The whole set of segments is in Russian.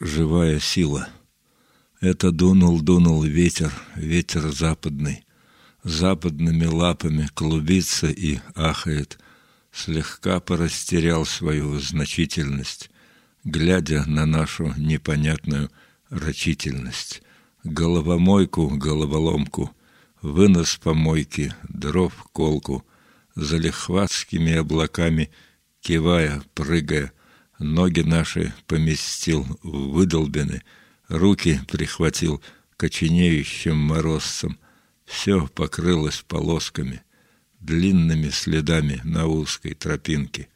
живая сила. Это дунул-дунул ветер, ветер западный. Западными лапами клубится и ахает. Слегка порастерял свою значительность, глядя на нашу непонятную рачительность. Головомойку, головоломку, вынос помойки, дров колку, за лихватскими облаками, кивая, прыгая, ноги наши поместил в выдолбины, руки прихватил коченеющим морозцем, все покрылось полосками, длинными следами на узкой тропинке.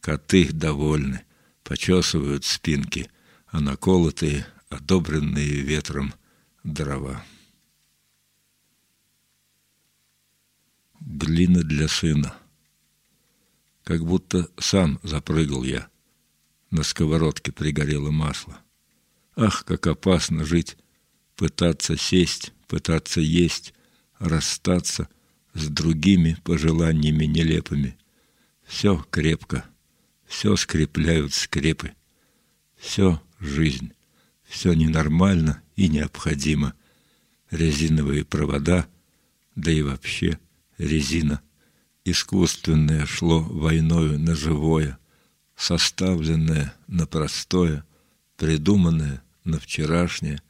Коты довольны, почесывают спинки, а наколотые, одобренные ветром дрова. Глина для сына. Как будто сам запрыгал я. На сковородке пригорело масло. Ах, как опасно жить, пытаться сесть, пытаться есть, расстаться с другими пожеланиями нелепыми. Все крепко, все скрепляют скрепы. Все жизнь, все ненормально и необходимо. Резиновые провода, да и вообще резина. Искусственное шло войною на живое, составленное на простое, придуманное на вчерашнее.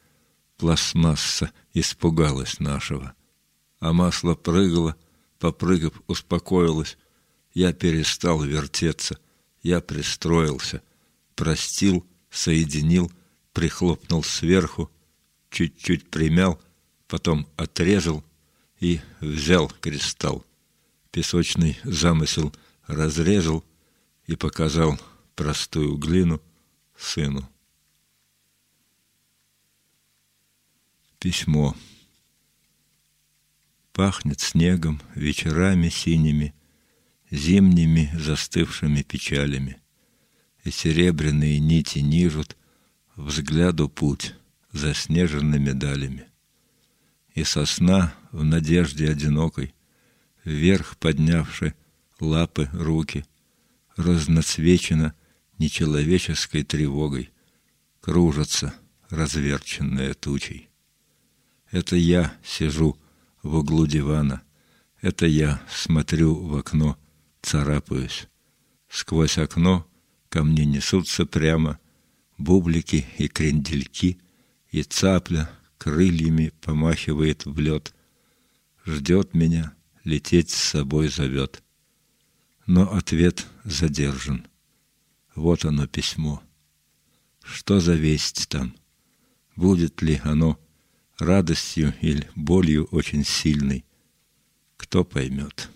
Пластмасса испугалась нашего. А масло прыгало, попрыгав, успокоилось. Я перестал вертеться, я пристроился, простил, соединил, прихлопнул сверху, чуть-чуть примял, потом отрезал и взял кристалл. Песочный замысел разрезал и показал простую глину сыну. Письмо. Пахнет снегом, вечерами синими, Зимними застывшими печалями, И серебряные нити нижут Взгляду путь заснеженными далями. И сосна в надежде одинокой, Вверх поднявши лапы, руки, Разноцвечена нечеловеческой тревогой, Кружится, разверченная тучей. Это я сижу в углу дивана. Это я смотрю в окно, царапаюсь. Сквозь окно ко мне несутся прямо бублики и крендельки, и цапля крыльями помахивает в лед. Ждет меня, лететь с собой зовет. Но ответ задержан. Вот оно письмо. Что за весть там? Будет ли оно радостью или болью очень сильной? Кто поймет?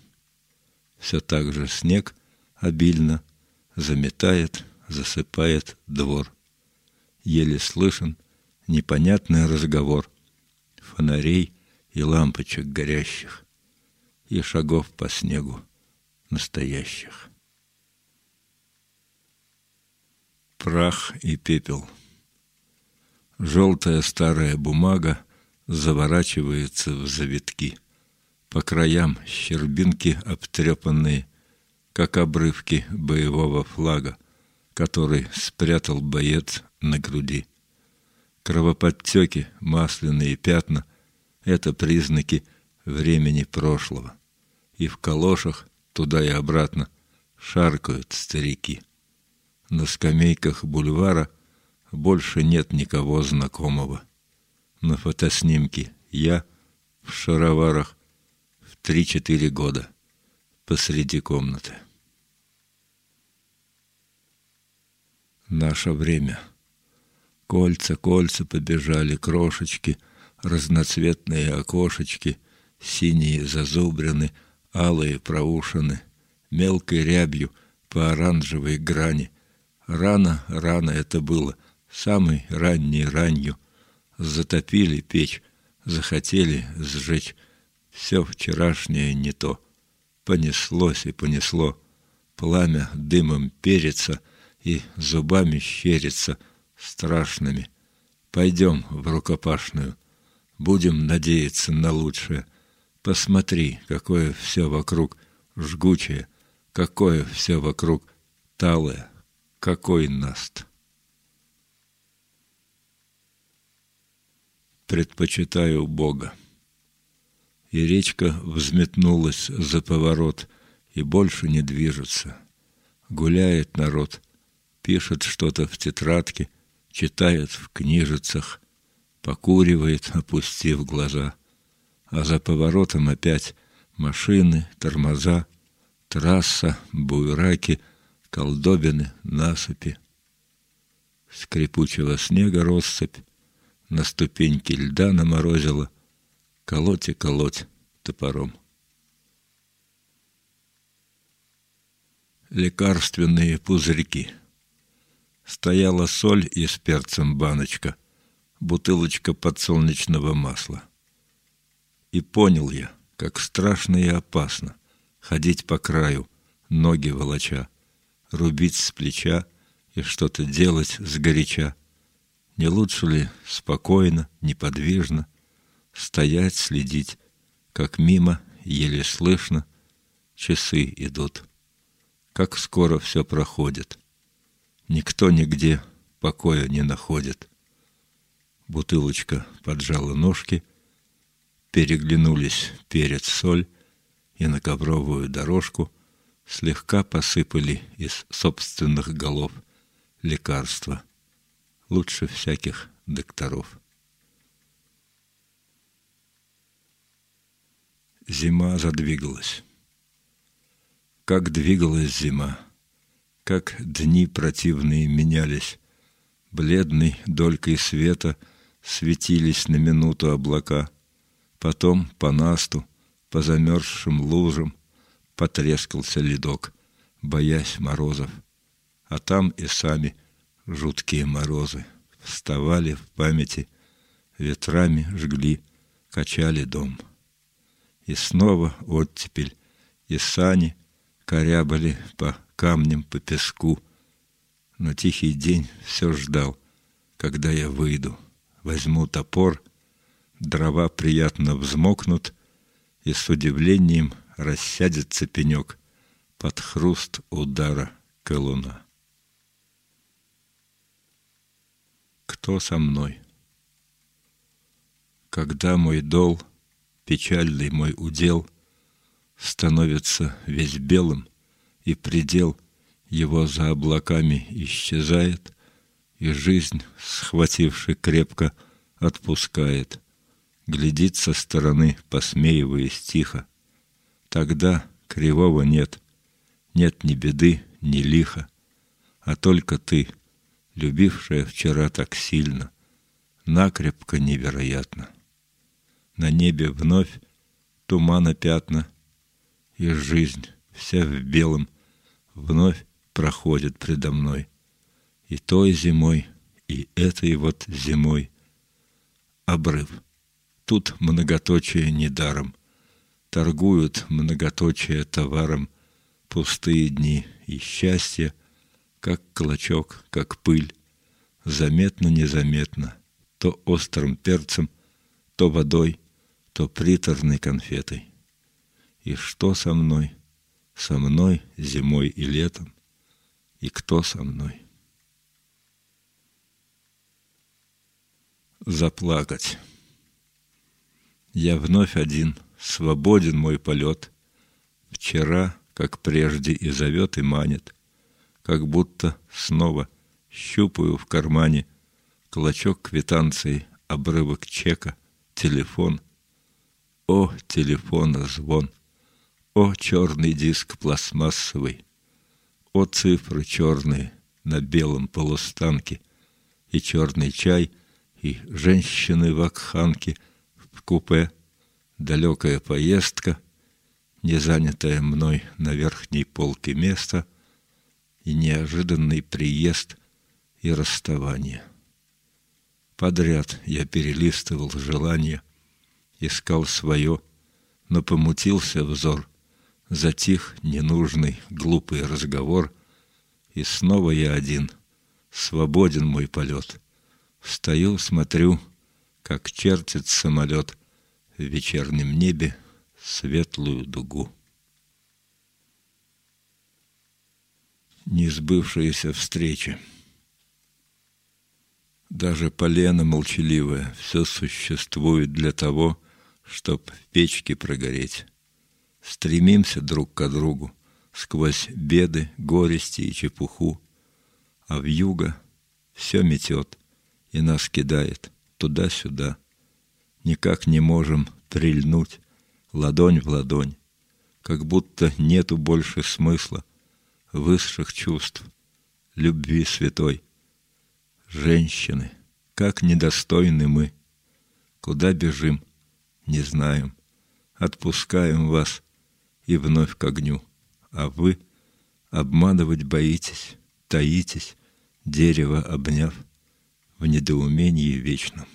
Все так же снег обильно заметает, засыпает двор еле слышен непонятный разговор фонарей и лампочек горящих и шагов по снегу настоящих. Прах и пепел. Желтая старая бумага заворачивается в завитки. По краям щербинки обтрепанные, как обрывки боевого флага, который спрятал боец на груди. Кровоподтеки, масляные пятна — это признаки времени прошлого. И в калошах туда и обратно шаркают старики. На скамейках бульвара больше нет никого знакомого. На фотоснимке я в шароварах в три-четыре года посреди комнаты. Наше время — Кольца, кольца побежали, крошечки, разноцветные окошечки, синие зазубрины, алые проушины, мелкой рябью по оранжевой грани. Рано, рано это было, самой ранней ранью. Затопили печь, захотели сжечь. Все вчерашнее не то. Понеслось и понесло. Пламя дымом перится и зубами щерится — страшными. Пойдем в рукопашную. Будем надеяться на лучшее. Посмотри, какое все вокруг жгучее, какое все вокруг талое, какой наст. предпочитаю Бога. И речка взметнулась за поворот и больше не движется. Гуляет народ, пишет что-то в тетрадке, читает в книжицах, покуривает, опустив глаза. А за поворотом опять машины, тормоза, трасса, буйраки, колдобины, насыпи. Скрипучего снега россыпь, на ступеньке льда наморозила, колоть и колоть топором. Лекарственные пузырьки. Стояла соль и с перцем баночка, бутылочка подсолнечного масла. И понял я, как страшно и опасно ходить по краю, ноги волоча, рубить с плеча и что-то делать сгоряча. Не лучше ли спокойно, неподвижно стоять, следить, как мимо, еле слышно, часы идут, как скоро все проходит. Никто нигде покоя не находит. Бутылочка поджала ножки, переглянулись перец соль и на ковровую дорожку слегка посыпали из собственных голов лекарства, лучше всяких докторов. Зима задвигалась. Как двигалась зима, как дни противные менялись, бледной долькой света светились на минуту облака, потом по насту, по замерзшим лужам потрескался ледок, боясь морозов, а там и сами жуткие морозы вставали в памяти, ветрами жгли, качали дом. И снова оттепель, и сани корябали по камням, по песку. Но тихий день все ждал, когда я выйду, возьму топор, дрова приятно взмокнут, и с удивлением рассядется пенек под хруст удара колуна. Кто со мной? Когда мой дол — печальный мой удел становится весь белым, и предел его за облаками исчезает, и жизнь, схвативши крепко, отпускает, глядит со стороны, посмеиваясь тихо. Тогда кривого нет, нет ни беды, ни лиха, а только ты, любившая вчера так сильно, накрепко невероятно на небе вновь тумана пятна, и жизнь вся в белом вновь проходит предо мной. И той зимой, и этой вот зимой. Обрыв. Тут многоточие недаром. Торгуют многоточие товаром пустые дни и счастье, как клочок, как пыль, заметно-незаметно, то острым перцем, то водой, то приторной конфетой. И что со мной? Со мной зимой и летом. И кто со мной? Заплакать. Я вновь один, свободен мой полет. Вчера, как прежде, и зовет, и манит, Как будто снова щупаю в кармане Клочок квитанции, обрывок чека, телефон — о, телефона звон! О, черный диск пластмассовый! О, цифры черные на белом полустанке! И черный чай, и женщины в акханке в купе, далекая поездка, не занятая мной на верхней полке место, и неожиданный приезд и расставание. Подряд я перелистывал желания — искал свое, но помутился взор, затих ненужный, глупый разговор, и снова я один, свободен мой полет. Встаю, смотрю, как чертит самолет в вечернем небе светлую дугу. Несбывшаяся встреча. Даже полено молчаливое все существует для того, чтоб в печке прогореть. Стремимся друг к другу сквозь беды, горести и чепуху, а в юго все метет и нас кидает туда-сюда. Никак не можем прильнуть ладонь в ладонь, как будто нету больше смысла, высших чувств, любви святой — Женщины, как недостойны мы. Куда бежим, не знаем. Отпускаем вас и вновь к огню. А вы обманывать боитесь, таитесь, дерево обняв в недоумении вечном.